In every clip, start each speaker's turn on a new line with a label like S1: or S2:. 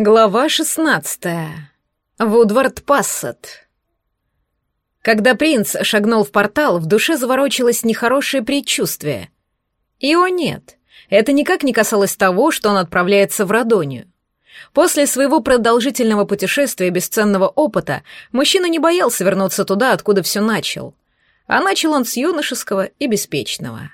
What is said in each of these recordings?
S1: Глава шестнадцатая. Вудвард Пассет. Когда принц шагнул в портал, в душе заворочилось нехорошее предчувствие. И о нет, это никак не касалось того, что он отправляется в Радонию. После своего продолжительного путешествия и бесценного опыта мужчина не боялся вернуться туда, откуда все начал. А начал он с юношеского и беспечного.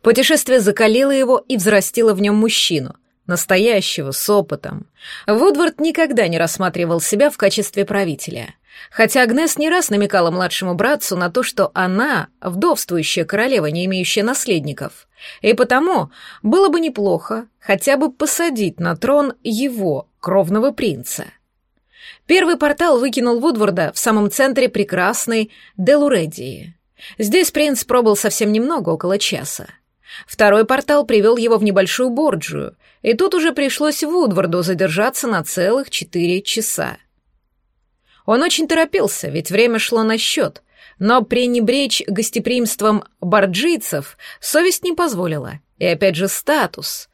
S1: Путешествие закалило его и взрастило в нем мужчину, Настоящего, с опытом. Вудвард никогда не рассматривал себя в качестве правителя. Хотя Агнес не раз намекала младшему братцу на то, что она — вдовствующая королева, не имеющая наследников. И потому было бы неплохо хотя бы посадить на трон его, кровного принца. Первый портал выкинул Вудварда в самом центре прекрасной Делуредии. Здесь принц пробыл совсем немного, около часа. Второй портал привел его в небольшую Борджию, и тут уже пришлось Вудварду задержаться на целых четыре часа. Он очень торопился, ведь время шло на счет, но пренебречь гостеприимством борджийцев совесть не позволила, и опять же статус.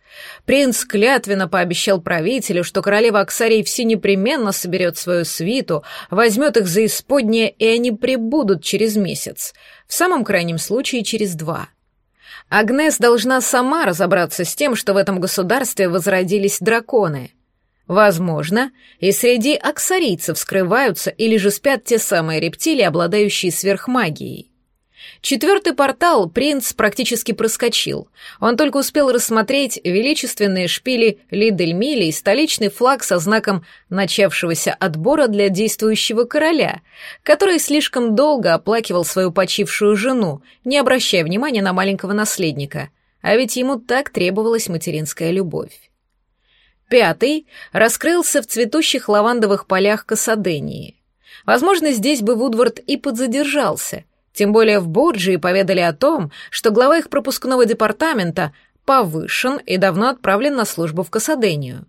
S1: Принц клятвенно пообещал правителю, что королева Аксарий все непременно соберет свою свиту, возьмет их за исподнее, и они прибудут через месяц, в самом крайнем случае через два — Агнес должна сама разобраться с тем, что в этом государстве возродились драконы. Возможно, и среди аксарийцев скрываются или же спят те самые рептилии, обладающие сверхмагией. Четвертый портал принц практически проскочил. Он только успел рассмотреть величественные шпили Лидельмили и столичный флаг со знаком начавшегося отбора для действующего короля, который слишком долго оплакивал свою почившую жену, не обращая внимания на маленького наследника, а ведь ему так требовалась материнская любовь. Пятый раскрылся в цветущих лавандовых полях Касадении. Возможно, здесь бы Вудвард и подзадержался — тем более в Борджии поведали о том, что глава их пропускного департамента повышен и давно отправлен на службу в Касадению.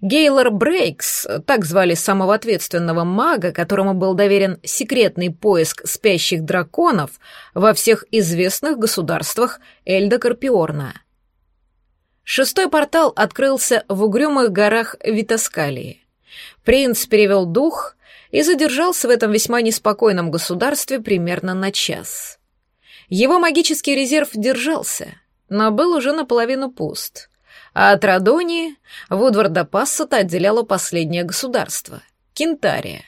S1: Гейлор Брейкс, так звали самого ответственного мага, которому был доверен секретный поиск спящих драконов во всех известных государствах Эльда Карпиорна. Шестой портал открылся в угрюмых горах Витаскалии. Принц перевел дух и задержался в этом весьма неспокойном государстве примерно на час. Его магический резерв держался, но был уже наполовину пуст. А от Радонии Вудварда Пассета отделяло последнее государство — Кентария.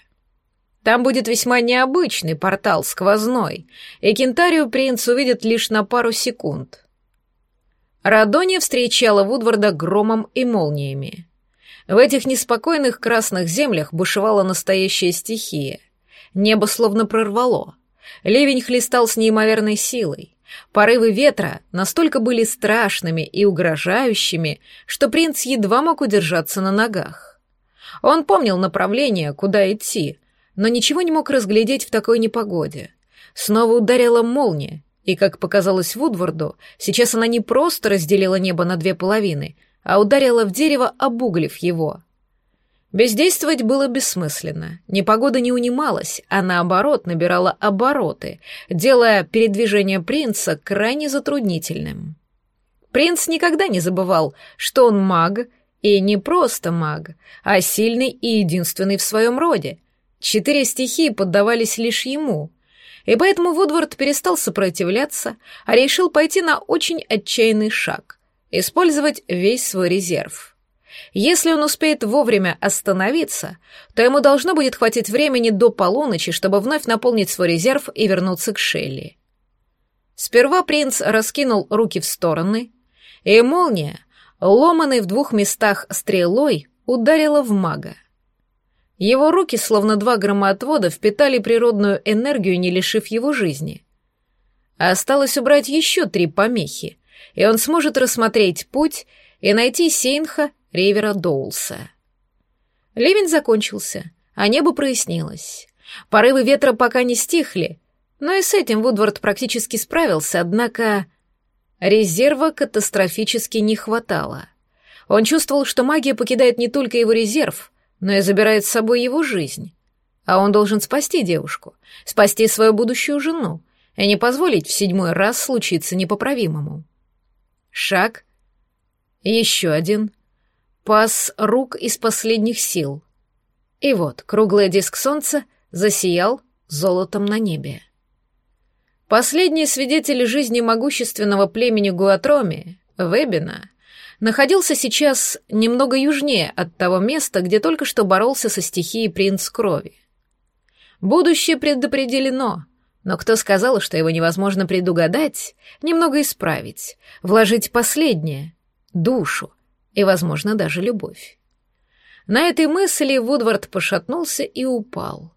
S1: Там будет весьма необычный портал сквозной, и Кентарию принц увидит лишь на пару секунд. Радония встречала Вудварда громом и молниями. В этих неспокойных красных землях бушевала настоящая стихия. Небо словно прорвало. Ливень хлестал с неимоверной силой. Порывы ветра настолько были страшными и угрожающими, что принц едва мог удержаться на ногах. Он помнил направление, куда идти, но ничего не мог разглядеть в такой непогоде. Снова ударила молния, и, как показалось Вудварду, сейчас она не просто разделила небо на две половины, а ударила в дерево, обуглив его. Бездействовать было бессмысленно. Непогода не унималась, а наоборот набирала обороты, делая передвижение принца крайне затруднительным. Принц никогда не забывал, что он маг, и не просто маг, а сильный и единственный в своем роде. Четыре стихии поддавались лишь ему, и поэтому Вудвард перестал сопротивляться, а решил пойти на очень отчаянный шаг — использовать весь свой резерв. Если он успеет вовремя остановиться, то ему должно будет хватить времени до полуночи, чтобы вновь наполнить свой резерв и вернуться к Шелли. Сперва принц раскинул руки в стороны, и молния, ломаной в двух местах стрелой, ударила в мага. Его руки, словно два громоотвода, впитали природную энергию, не лишив его жизни. Осталось убрать еще три помехи, и он сможет рассмотреть путь и найти Сейнха Ривера Доулса. Ливень закончился, а небо прояснилось. Порывы ветра пока не стихли, но и с этим Вудвард практически справился, однако резерва катастрофически не хватало. Он чувствовал, что магия покидает не только его резерв, но и забирает с собой его жизнь. А он должен спасти девушку, спасти свою будущую жену, и не позволить в седьмой раз случиться непоправимому. Шаг. Еще один. пас рук из последних сил. И вот круглый диск солнца засиял золотом на небе. Последний свидетель жизни могущественного племени Гуатроми, Вебина, находился сейчас немного южнее от того места, где только что боролся со стихией принц крови. Будущее предопределено, но кто сказал, что его невозможно предугадать, немного исправить, вложить последнее — душу и, возможно, даже любовь. На этой мысли Вудвард пошатнулся и упал.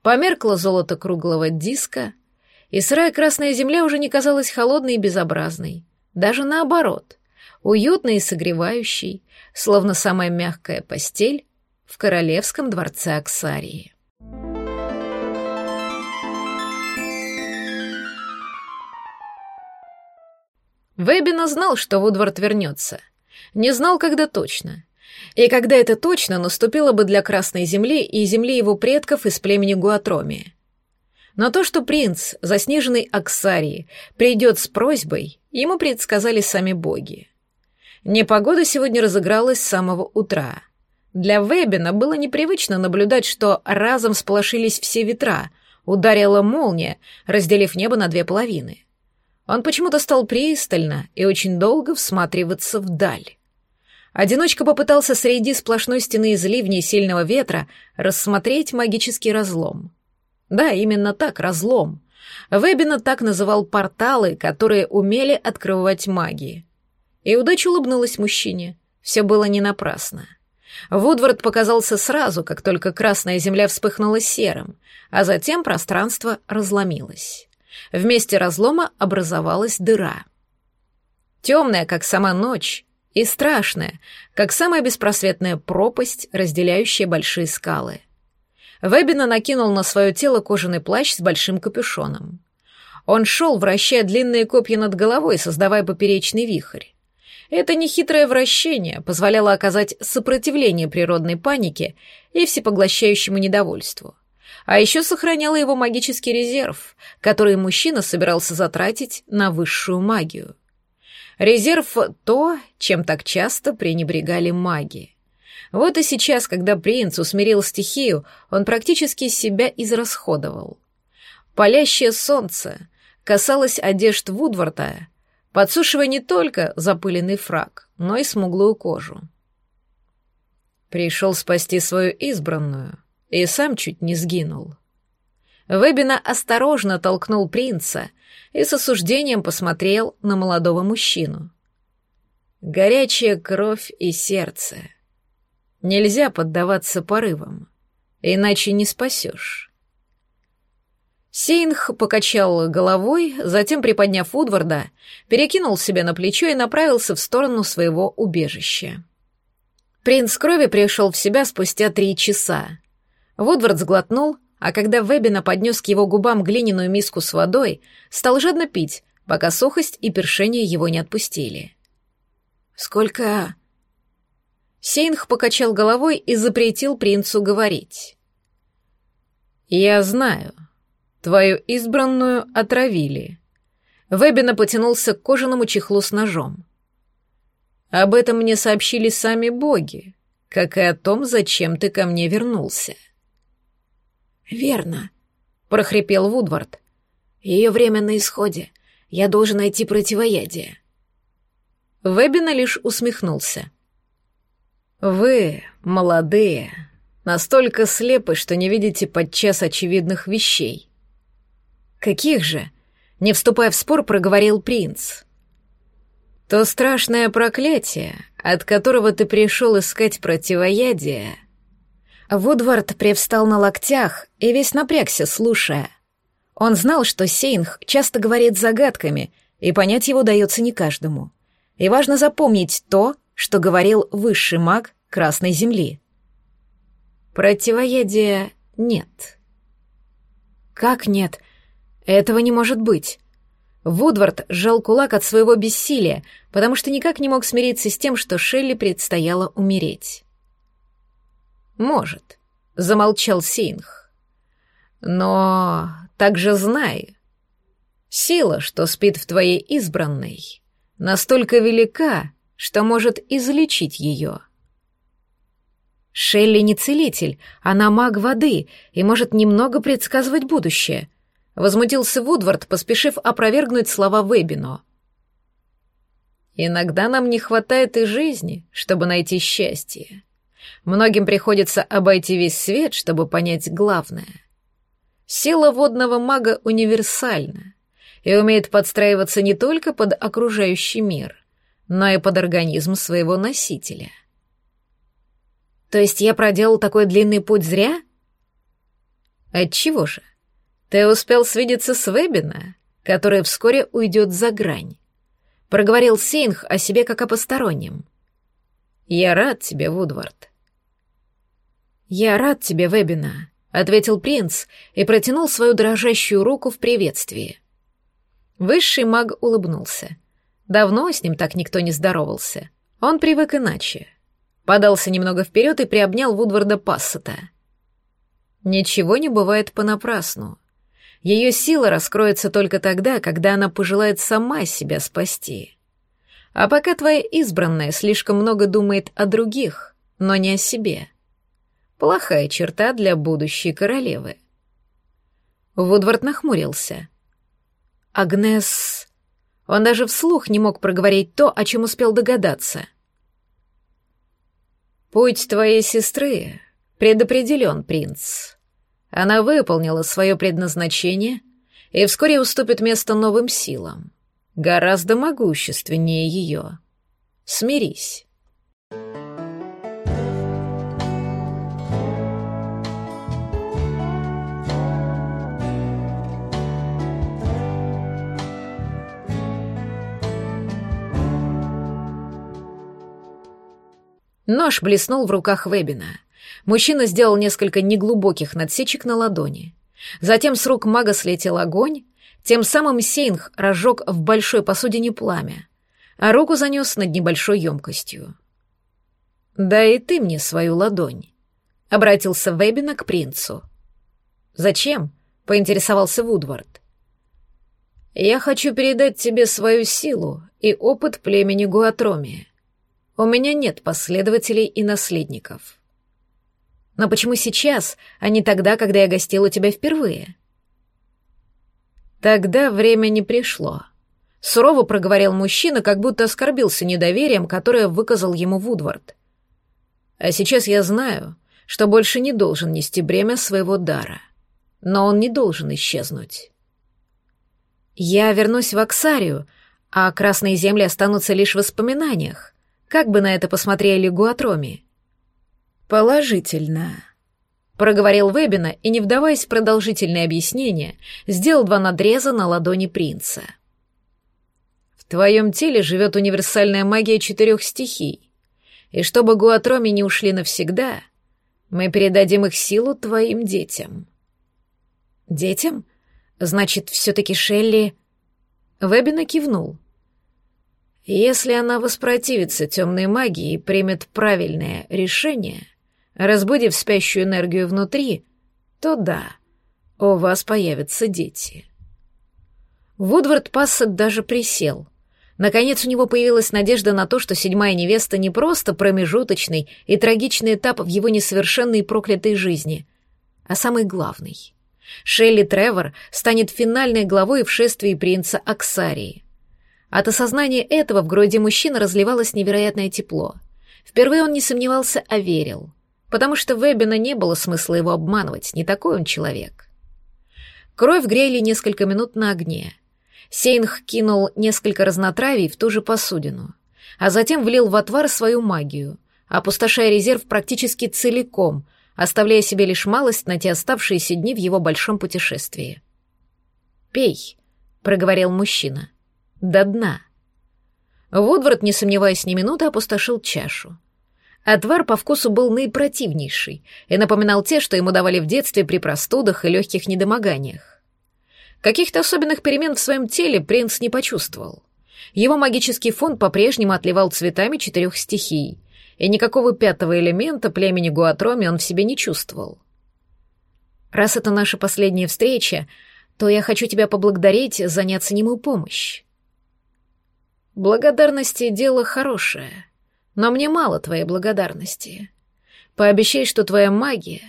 S1: Померкло золото круглого диска, и сырая красная земля уже не казалась холодной и безобразной. Даже наоборот, уютной и согревающей, словно самая мягкая постель в королевском дворце Аксарии. Вебина знал, что Вудвард вернется. Не знал, когда точно. И когда это точно наступило бы для Красной Земли и земли его предков из племени Гуатроми. Но то, что принц, заснеженный Аксарии, придет с просьбой, ему предсказали сами боги. Непогода сегодня разыгралась с самого утра. Для Вебина было непривычно наблюдать, что разом сполошились все ветра, ударила молния, разделив небо на две половины. Он почему-то стал пристально и очень долго всматриваться вдаль. Одиночка попытался среди сплошной стены из ливней сильного ветра рассмотреть магический разлом. Да, именно так, разлом. Вебина так называл порталы, которые умели открывать магии. И удача улыбнулась мужчине. Все было не напрасно. Вудвард показался сразу, как только красная земля вспыхнула серым, а затем пространство разломилось. В месте разлома образовалась дыра. Темная, как сама ночь, и страшная, как самая беспросветная пропасть, разделяющая большие скалы. Вебина накинул на свое тело кожаный плащ с большим капюшоном. Он шел, вращая длинные копья над головой, создавая поперечный вихрь. Это нехитрое вращение позволяло оказать сопротивление природной панике и всепоглощающему недовольству а еще сохраняла его магический резерв, который мужчина собирался затратить на высшую магию. Резерв — то, чем так часто пренебрегали маги. Вот и сейчас, когда принц усмирил стихию, он практически себя израсходовал. Палящее солнце касалось одежд Вудворта, подсушивая не только запыленный фраг, но и смуглую кожу. Пришел спасти свою избранную, и сам чуть не сгинул. Вебина осторожно толкнул принца и с осуждением посмотрел на молодого мужчину. Горячая кровь и сердце. Нельзя поддаваться порывам, иначе не спасешь. Сейнх покачал головой, затем, приподняв Удварда, перекинул себя на плечо и направился в сторону своего убежища. Принц крови пришел в себя спустя три часа. Вудвард сглотнул, а когда Вебина поднес к его губам глиняную миску с водой, стал жадно пить, пока сухость и першение его не отпустили. «Сколько...» Сейнх покачал головой и запретил принцу говорить. «Я знаю. Твою избранную отравили». Вебина потянулся к кожаному чехлу с ножом. «Об этом мне сообщили сами боги, как и о том, зачем ты ко мне вернулся».
S2: «Верно», — прохрипел Вудвард. «Ее время на исходе. Я должен найти противоядие».
S1: Вебина лишь усмехнулся. «Вы, молодые, настолько слепы, что не видите подчас очевидных вещей». «Каких же?» — не вступая в спор, проговорил принц. «То страшное проклятие, от которого ты пришел искать противоядие, Вудвард привстал на локтях и весь напрягся, слушая. Он знал, что Сейнх часто говорит загадками, и понять его дается не каждому. И важно запомнить то, что говорил высший маг Красной Земли. Противоядия нет. Как нет? Этого не может быть. Вудвард сжал кулак от своего бессилия, потому что никак не мог смириться с тем, что Шелли предстояло умереть. «Может», — замолчал Синх. «Но также знай, сила, что спит в твоей избранной, настолько велика, что может излечить ее. Шелли не целитель, она маг воды и может немного предсказывать будущее. Возмутился Вудвард, поспешив опровергнуть слова Вебино. Иногда нам не хватает и жизни, чтобы найти счастье. Многим приходится обойти весь свет, чтобы понять главное. Сила водного мага универсальна и умеет подстраиваться не только под окружающий мир, но и под организм своего носителя. То есть я проделал такой длинный путь зря? Отчего же? Ты успел свидеться с Вебина, который вскоре уйдет за грань. Проговорил Сейнх о себе как о постороннем. Я рад тебе, Вудвард. Я рад тебе, Вебина, ответил принц и протянул свою дрожащую руку в приветствии. Высший маг улыбнулся. Давно с ним так никто не здоровался. Он привык иначе. Подался немного вперед и приобнял Вудварда Пассета. Ничего не бывает понапрасну. Ее сила раскроется только тогда, когда она пожелает сама себя спасти. А пока твоя избранная слишком много думает о других, но не о себе. Плохая черта для будущей королевы. Вудвард нахмурился. Агнес... Он даже вслух не мог проговорить то, о чем успел догадаться. «Путь твоей сестры предопределен, принц. Она выполнила свое предназначение и вскоре уступит место новым силам, гораздо могущественнее ее. Смирись». Нож блеснул в руках Вебина. Мужчина сделал несколько неглубоких надсечек на ладони. Затем с рук мага слетел огонь, тем самым Сейнх разжег в большой посудине пламя, а руку занес над небольшой емкостью. «Да и ты мне свою ладонь», — обратился Вебина к принцу. «Зачем?» — поинтересовался Вудвард. «Я хочу передать тебе свою силу и опыт племени Гуатроми», у меня нет последователей и наследников. Но почему сейчас, а не тогда, когда я гостил у тебя впервые? Тогда время не пришло. Сурово проговорил мужчина, как будто оскорбился недоверием, которое выказал ему Вудвард. А сейчас я знаю, что больше не должен нести бремя своего дара. Но он не должен исчезнуть. Я вернусь в Аксарию, а красные земли останутся лишь в воспоминаниях. Как бы на это посмотрели Гуатроми? Положительно. Проговорил Вебина и, не вдаваясь в продолжительное объяснение, сделал два надреза на ладони принца. В твоем теле живет универсальная магия четырех стихий, и чтобы Гуатроми не ушли навсегда, мы передадим их силу твоим детям. Детям? Значит, все-таки Шелли... Вебина кивнул. Если она воспротивится темной магии и примет правильное решение, разбудив спящую энергию внутри, то да, у вас появятся дети. Вудвард Пассет даже присел. Наконец у него появилась надежда на то, что седьмая невеста не просто промежуточный и трагичный этап в его несовершенной и проклятой жизни, а самый главный. Шелли Тревор станет финальной главой в шествии принца Аксарии. От осознания этого в груди мужчины разливалось невероятное тепло. Впервые он не сомневался, а верил. Потому что Вебина не было смысла его обманывать, не такой он человек. Кровь грели несколько минут на огне. Сейнх кинул несколько разнотравий в ту же посудину, а затем влил в отвар свою магию, опустошая резерв практически целиком, оставляя себе лишь малость на те оставшиеся дни в его большом путешествии. «Пей», — проговорил мужчина до дна. Вудвард, не сомневаясь ни минуты, опустошил чашу. Отвар по вкусу был наипротивнейший и напоминал те, что ему давали в детстве при простудах и легких недомоганиях. Каких-то особенных перемен в своем теле принц не почувствовал. Его магический фон по-прежнему отливал цветами четырех стихий, и никакого пятого элемента племени Гуатроми он в себе не чувствовал. «Раз это наша последняя встреча, то я хочу тебя поблагодарить за неоценимую помощь. Благодарности — дело хорошее, но мне мало твоей благодарности. Пообещай, что твоя магия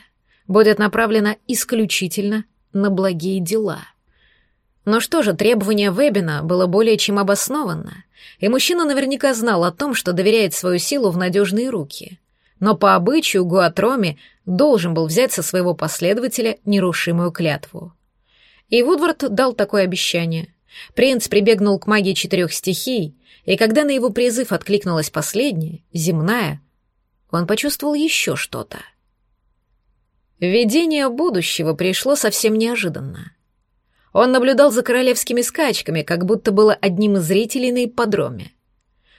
S1: будет направлена исключительно на благие дела. Но что же, требование Вебина было более чем обоснованно, и мужчина наверняка знал о том, что доверяет свою силу в надежные руки. Но по обычаю Гуатроми должен был взять со своего последователя нерушимую клятву. И Вудвард дал такое обещание. Принц прибегнул к магии четырех стихий, и когда на его призыв откликнулась последняя, земная, он почувствовал еще что-то. Видение будущего пришло совсем неожиданно. Он наблюдал за королевскими скачками, как будто было одним из зрителей на ипподроме.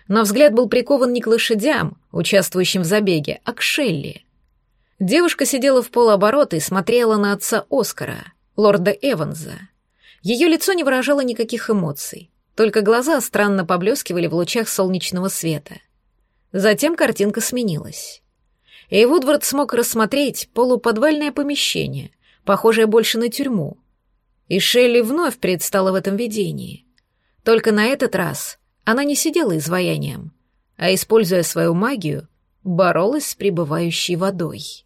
S1: Но взгляд был прикован не к лошадям, участвующим в забеге, а к Шелли. Девушка сидела в полоборота и смотрела на отца Оскара, лорда Эванса. Ее лицо не выражало никаких эмоций, только глаза странно поблескивали в лучах солнечного света. Затем картинка сменилась. И Вудвард смог рассмотреть полуподвальное помещение, похожее больше на тюрьму. И Шелли вновь предстала в этом видении. Только на этот раз она не сидела изваянием, а, используя свою магию, боролась с пребывающей водой.